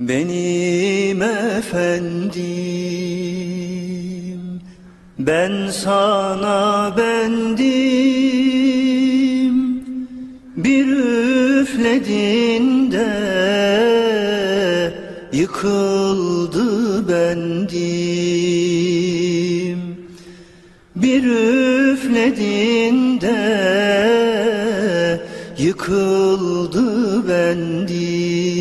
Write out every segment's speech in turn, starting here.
Benim efendim ben sana bendim. Bir üfledinde yıkıldı bendim. Bir üfledinde yıkıldı bendim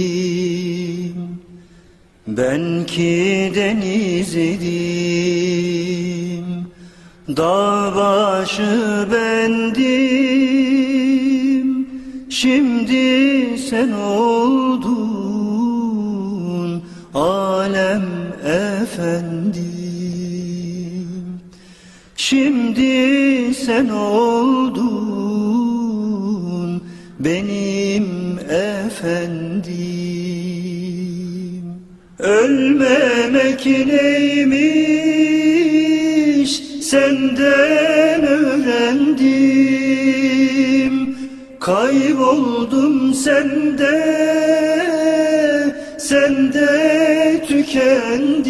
ben ki deniz idim Dağ başı bendim. Şimdi sen oldun Alem efendim. Şimdi sen oldun Benim efendim Ölmemek neymiş? Senden öğrendim. Kayboldum sende, sende tükendim.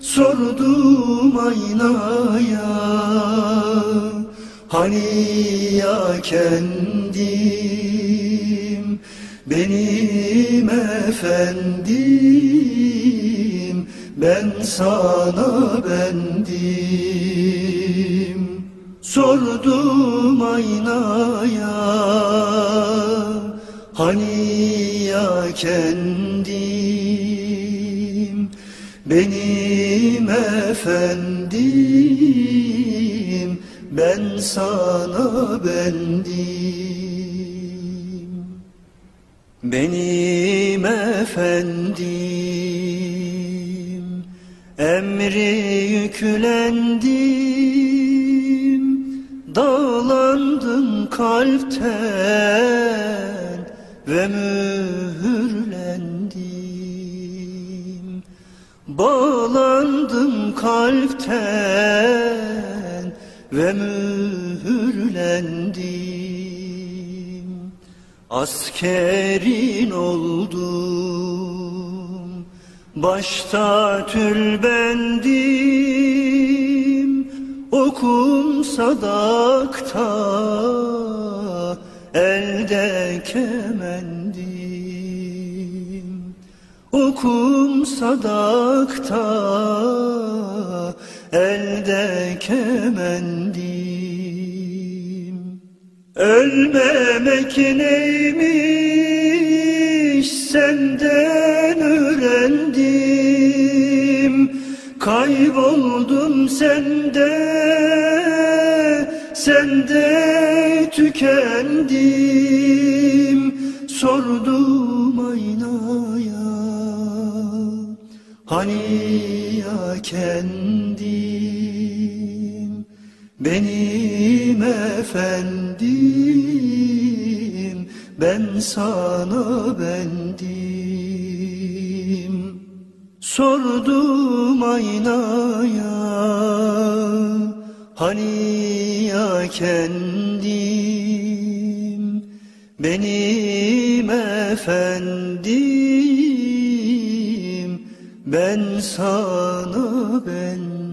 Sordum aynaya, hani ya kendim benim efendim ben sana bendim. Sordum aynaya hani ya kendim? Benim efendim ben sana bendim benim efendim emri yüklendim. Dağlandım kalpten ve mühürlendim. Bağlandım kalpten ve mühürlendim Askerin oldum Başta tülbendim Okum sadakta Elde kemendim. Okum sadakta Elde kemendim. Ölmemek neymiş Kayboldum sende, sende tükendim. Sordum aynaya, hani ya kendim? Benim efendim ben sana bendim Sordum aynaya hani ya kendim? Benim efendim ben sana bendim